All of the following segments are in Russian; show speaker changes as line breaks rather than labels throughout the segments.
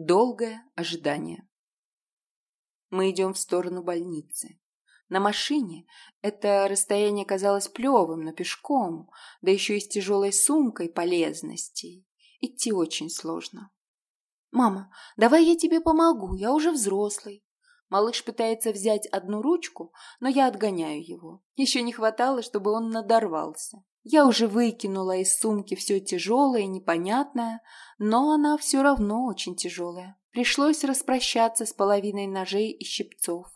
Долгое ожидание. Мы идем в сторону больницы. На машине это расстояние казалось плевым, но пешком, да еще и с тяжелой сумкой полезностей. Идти очень сложно. «Мама, давай я тебе помогу, я уже взрослый». Малыш пытается взять одну ручку, но я отгоняю его. Еще не хватало, чтобы он надорвался. Я уже выкинула из сумки все тяжелое и непонятное, но она все равно очень тяжелая. Пришлось распрощаться с половиной ножей и щипцов.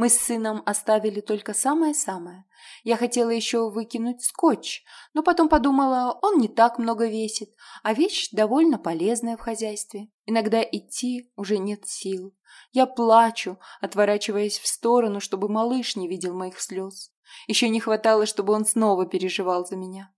Мы с сыном оставили только самое-самое. Я хотела еще выкинуть скотч, но потом подумала, он не так много весит, а вещь довольно полезная в хозяйстве. Иногда идти уже нет сил. Я плачу, отворачиваясь в сторону, чтобы малыш не видел моих слез. Еще не хватало, чтобы он снова переживал за меня.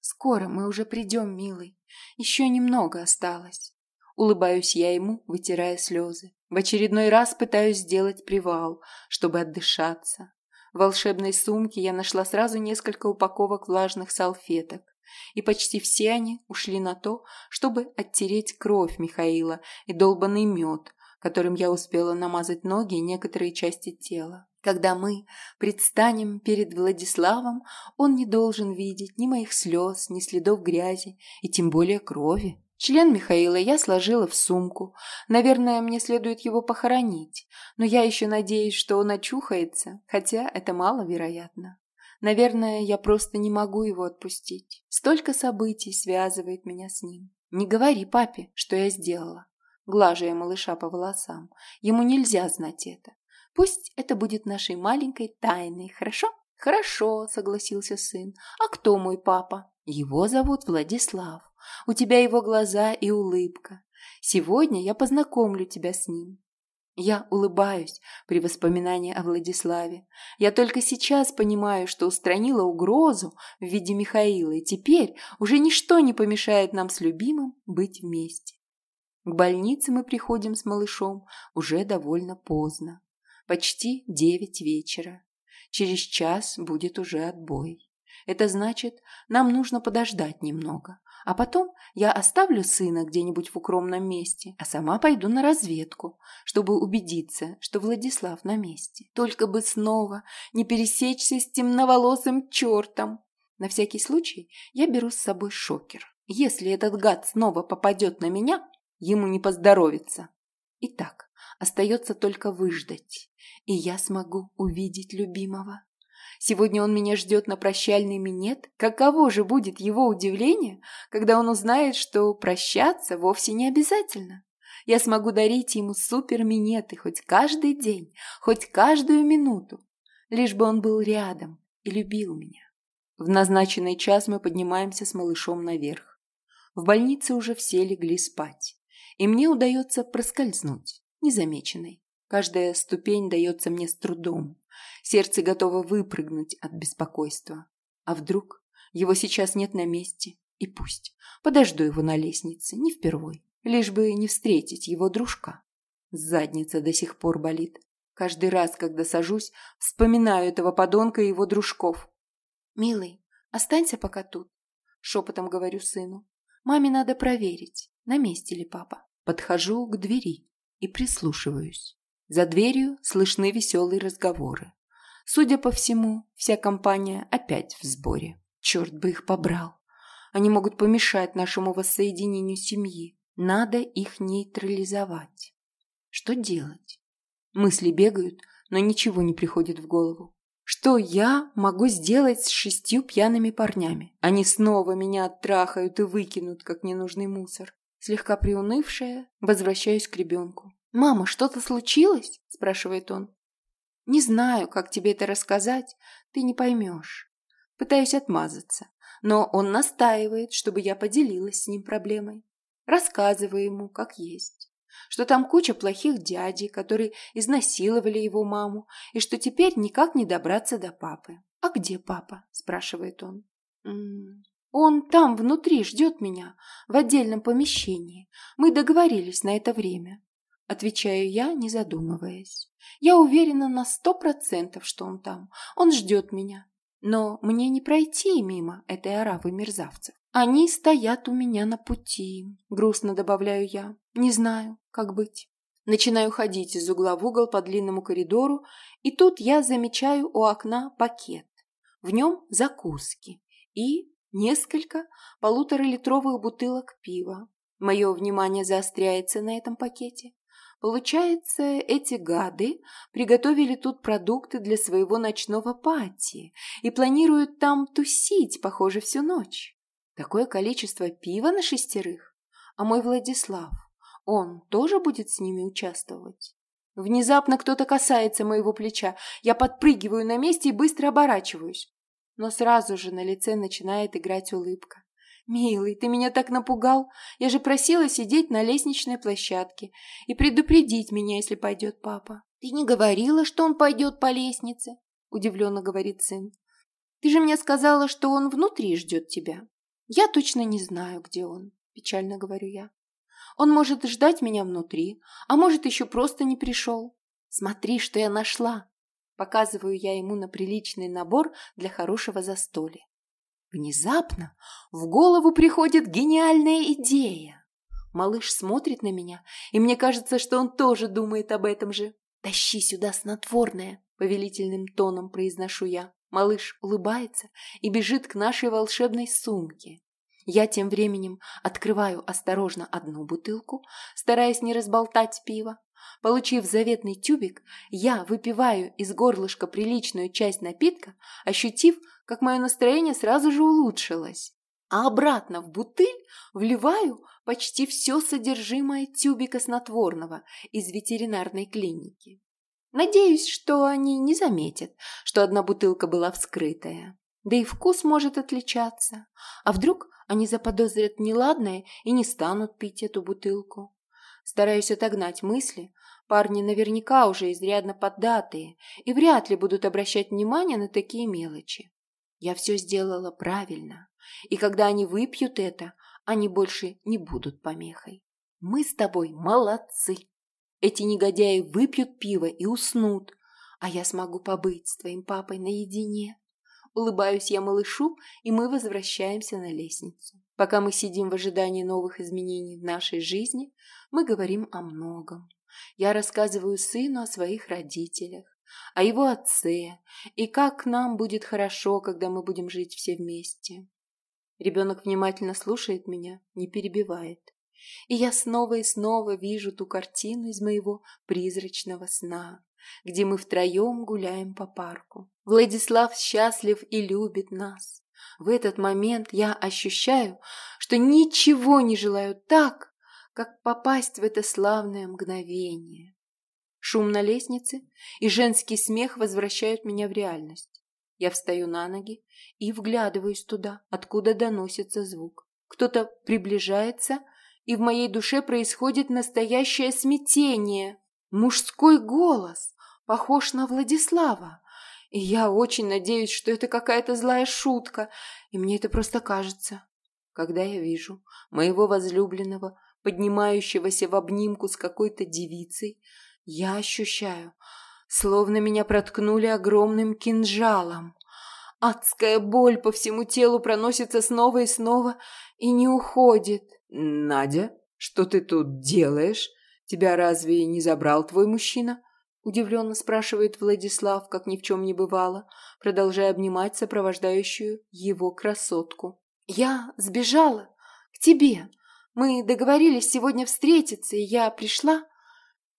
«Скоро мы уже придем, милый. Еще немного осталось». Улыбаюсь я ему, вытирая слезы. В очередной раз пытаюсь сделать привал, чтобы отдышаться. В волшебной сумке я нашла сразу несколько упаковок влажных салфеток, и почти все они ушли на то, чтобы оттереть кровь Михаила и долбанный мед, которым я успела намазать ноги и некоторые части тела. Когда мы предстанем перед Владиславом, он не должен видеть ни моих слез, ни следов грязи, и тем более крови. Член Михаила я сложила в сумку. Наверное, мне следует его похоронить, но я еще надеюсь, что он очухается, хотя это маловероятно. Наверное, я просто не могу его отпустить. Столько событий связывает меня с ним. Не говори папе, что я сделала. Глажу я малыша по волосам. Ему нельзя знать это. Пусть это будет нашей маленькой тайной, хорошо? Хорошо, согласился сын. А кто мой папа? Его зовут Владислав. У тебя его глаза и улыбка. Сегодня я познакомлю тебя с ним. Я улыбаюсь при воспоминании о Владиславе. Я только сейчас понимаю, что устранила угрозу в виде Михаила, и теперь уже ничто не помешает нам с любимым быть вместе. К больнице мы приходим с малышом уже довольно поздно. Почти девять вечера. Через час будет уже отбой. Это значит, нам нужно подождать немного. А потом я оставлю сына где-нибудь в укромном месте, а сама пойду на разведку, чтобы убедиться, что Владислав на месте. Только бы снова не пересечься с темноволосым чертом. На всякий случай я беру с собой шокер. Если этот гад снова попадет на меня, ему не поздоровится. Итак, остается только выждать и я смогу увидеть любимого. Сегодня он меня ждет на прощальный минет. Каково же будет его удивление, когда он узнает, что прощаться вовсе не обязательно. Я смогу дарить ему супер-минеты хоть каждый день, хоть каждую минуту, лишь бы он был рядом и любил меня. В назначенный час мы поднимаемся с малышом наверх. В больнице уже все легли спать, и мне удается проскользнуть, незамеченной. Каждая ступень дается мне с трудом. Сердце готово выпрыгнуть от беспокойства. А вдруг его сейчас нет на месте? И пусть. Подожду его на лестнице, не впервой. Лишь бы не встретить его дружка. Задница до сих пор болит. Каждый раз, когда сажусь, вспоминаю этого подонка и его дружков. «Милый, останься пока тут», — шепотом говорю сыну. «Маме надо проверить, на месте ли папа». Подхожу к двери и прислушиваюсь. За дверью слышны веселые разговоры. Судя по всему, вся компания опять в сборе. Черт бы их побрал. Они могут помешать нашему воссоединению семьи. Надо их нейтрализовать. Что делать? Мысли бегают, но ничего не приходит в голову. Что я могу сделать с шестью пьяными парнями? Они снова меня оттрахают и выкинут, как ненужный мусор. Слегка приунывшая, возвращаюсь к ребенку. «Мама, что-то случилось?» – спрашивает он. «Не знаю, как тебе это рассказать, ты не поймешь». Пытаюсь отмазаться, но он настаивает, чтобы я поделилась с ним проблемой. Рассказываю ему, как есть. Что там куча плохих дядей, которые изнасиловали его маму, и что теперь никак не добраться до папы. «А где папа?» – спрашивает он. «М -м, «Он там, внутри, ждет меня, в отдельном помещении. Мы договорились на это время. Отвечаю я, не задумываясь. Я уверена на сто процентов, что он там. Он ждет меня. Но мне не пройти мимо этой оравы мерзавцев. Они стоят у меня на пути, грустно добавляю я. Не знаю, как быть. Начинаю ходить из угла в угол по длинному коридору, и тут я замечаю у окна пакет. В нем закуски и несколько полуторалитровых бутылок пива. Мое внимание заостряется на этом пакете. Получается, эти гады приготовили тут продукты для своего ночного пати и планируют там тусить, похоже, всю ночь. Такое количество пива на шестерых. А мой Владислав, он тоже будет с ними участвовать? Внезапно кто-то касается моего плеча. Я подпрыгиваю на месте и быстро оборачиваюсь. Но сразу же на лице начинает играть улыбка. «Милый, ты меня так напугал. Я же просила сидеть на лестничной площадке и предупредить меня, если пойдет папа». «Ты не говорила, что он пойдет по лестнице?» – удивленно говорит сын. «Ты же мне сказала, что он внутри ждет тебя». «Я точно не знаю, где он», – печально говорю я. «Он может ждать меня внутри, а может, еще просто не пришел. Смотри, что я нашла!» Показываю я ему на приличный набор для хорошего застолья. Внезапно в голову приходит гениальная идея. Малыш смотрит на меня, и мне кажется, что он тоже думает об этом же. «Тащи сюда снотворное!» – повелительным тоном произношу я. Малыш улыбается и бежит к нашей волшебной сумке. Я тем временем открываю осторожно одну бутылку, стараясь не разболтать пиво. Получив заветный тюбик, я выпиваю из горлышка приличную часть напитка, ощутив, как мое настроение сразу же улучшилось. А обратно в бутыль вливаю почти все содержимое тюбика снотворного из ветеринарной клиники. Надеюсь, что они не заметят, что одна бутылка была вскрытая. Да и вкус может отличаться. А вдруг они заподозрят неладное и не станут пить эту бутылку? Стараюсь отогнать мысли. Парни наверняка уже изрядно поддатые и вряд ли будут обращать внимание на такие мелочи. Я все сделала правильно, и когда они выпьют это, они больше не будут помехой. Мы с тобой молодцы. Эти негодяи выпьют пиво и уснут, а я смогу побыть с твоим папой наедине. Улыбаюсь я малышу, и мы возвращаемся на лестницу. Пока мы сидим в ожидании новых изменений в нашей жизни, мы говорим о многом. Я рассказываю сыну о своих родителях, о его отце и как нам будет хорошо, когда мы будем жить все вместе. Ребенок внимательно слушает меня, не перебивает. И я снова и снова вижу ту картину из моего призрачного сна, где мы втроем гуляем по парку. Владислав счастлив и любит нас. В этот момент я ощущаю, что ничего не желаю так, как попасть в это славное мгновение. Шум на лестнице и женский смех возвращают меня в реальность. Я встаю на ноги и вглядываюсь туда, откуда доносится звук. Кто-то приближается и в моей душе происходит настоящее смятение. Мужской голос, похож на Владислава. И я очень надеюсь, что это какая-то злая шутка, и мне это просто кажется. Когда я вижу моего возлюбленного, поднимающегося в обнимку с какой-то девицей, я ощущаю, словно меня проткнули огромным кинжалом. Адская боль по всему телу проносится снова и снова и не уходит.
«Надя, что ты тут делаешь? Тебя разве не забрал твой мужчина?» Удивленно спрашивает Владислав, как ни в чем не бывало, продолжая обнимать сопровождающую его красотку.
«Я сбежала к тебе. Мы договорились сегодня встретиться, и я пришла...»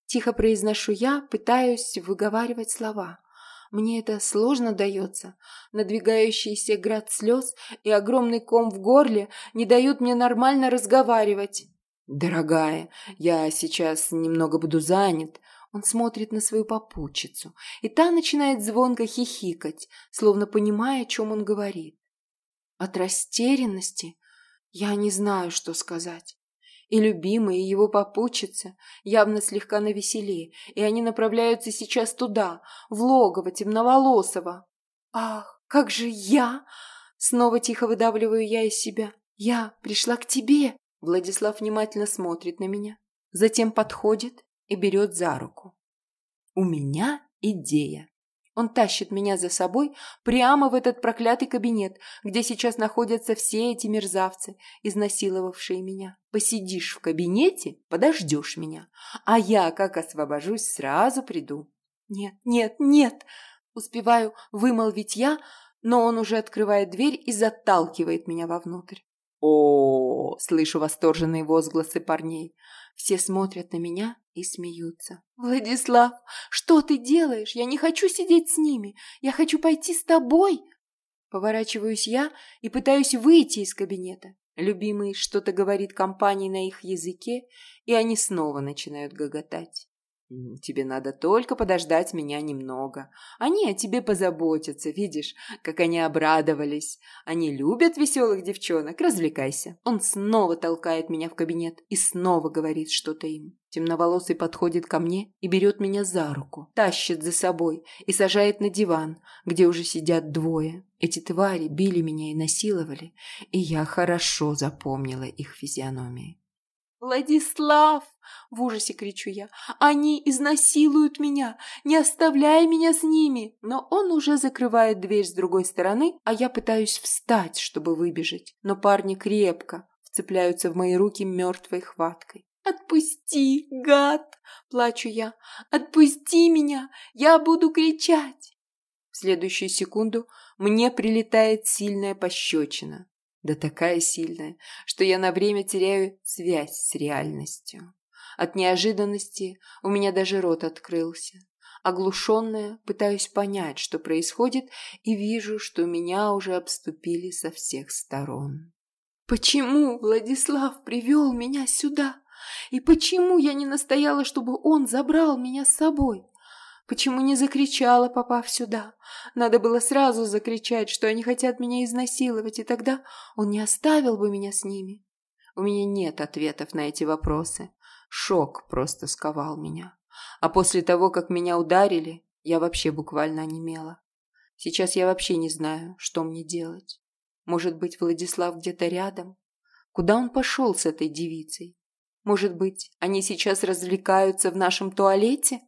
Тихо произношу я, пытаюсь выговаривать слова. Мне это сложно дается. Надвигающийся град слез и огромный ком в горле не дают мне нормально разговаривать.
«Дорогая, я сейчас немного буду занят».
Он смотрит на свою попутчицу, и та начинает звонко хихикать, словно понимая, о чем он говорит. От растерянности я не знаю, что сказать. И любимый, его попутчица явно слегка навеселее, и они направляются сейчас туда, в логово темноволосого. «Ах, как же я!» Снова тихо выдавливаю я из себя. «Я пришла к тебе!» Владислав внимательно смотрит на меня, затем подходит и берет за руку. «У меня идея!» Он тащит меня за собой прямо в этот проклятый кабинет, где сейчас находятся все эти мерзавцы, изнасиловавшие меня. Посидишь в кабинете, подождешь меня, а я, как освобожусь, сразу приду. Нет, нет, нет, успеваю вымолвить я, но он уже открывает дверь и заталкивает меня вовнутрь. О, слышу восторженные возгласы парней. Все смотрят на меня и смеются. «Владислав, что ты делаешь? Я не хочу сидеть с ними. Я хочу пойти с тобой!» Поворачиваюсь я и пытаюсь выйти из кабинета. Любимый что-то говорит компании на их языке, и они снова начинают гоготать. Тебе надо только подождать меня немного. Они о тебе позаботятся, видишь, как они обрадовались. Они любят веселых девчонок, развлекайся. Он снова толкает меня в кабинет и снова говорит что-то им. Темноволосый подходит ко мне и берет меня за руку, тащит за собой и сажает на диван, где уже сидят двое. Эти твари били меня и насиловали, и я хорошо запомнила их физиономии. «Владислав!» – в ужасе кричу я. «Они изнасилуют меня! Не оставляй меня с ними!» Но он уже закрывает дверь с другой стороны, а я пытаюсь встать, чтобы выбежать. Но парни крепко вцепляются в мои руки мертвой хваткой. «Отпусти, гад!» – плачу я. «Отпусти меня! Я буду кричать!» В следующую секунду мне прилетает сильная пощечина да такая сильная, что я на время теряю связь с реальностью. От неожиданности у меня даже рот открылся. Оглушенная, пытаюсь понять, что происходит, и вижу, что меня уже обступили со всех сторон. Почему Владислав привел меня сюда? И почему я не настояла, чтобы он забрал меня с собой? Почему не закричала, попав сюда? Надо было сразу закричать, что они хотят меня изнасиловать, и тогда он не оставил бы меня с ними. У меня нет ответов на эти вопросы. Шок просто сковал меня. А после того, как меня ударили, я вообще буквально онемела. Сейчас я вообще не знаю, что мне делать. Может быть, Владислав где-то рядом? Куда он пошел с этой девицей? Может быть, они сейчас развлекаются в нашем туалете?